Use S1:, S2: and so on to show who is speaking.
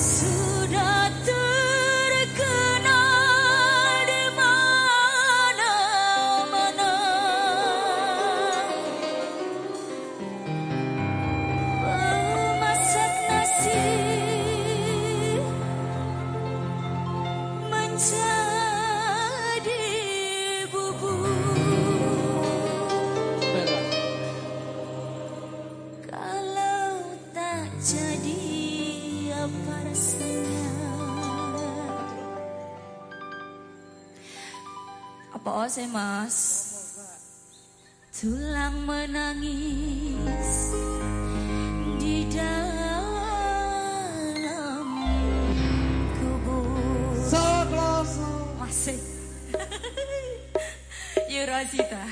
S1: So Apa sih mas? Tulang menangis di dalam kubur.
S2: So close.
S1: Masih. Yurasita.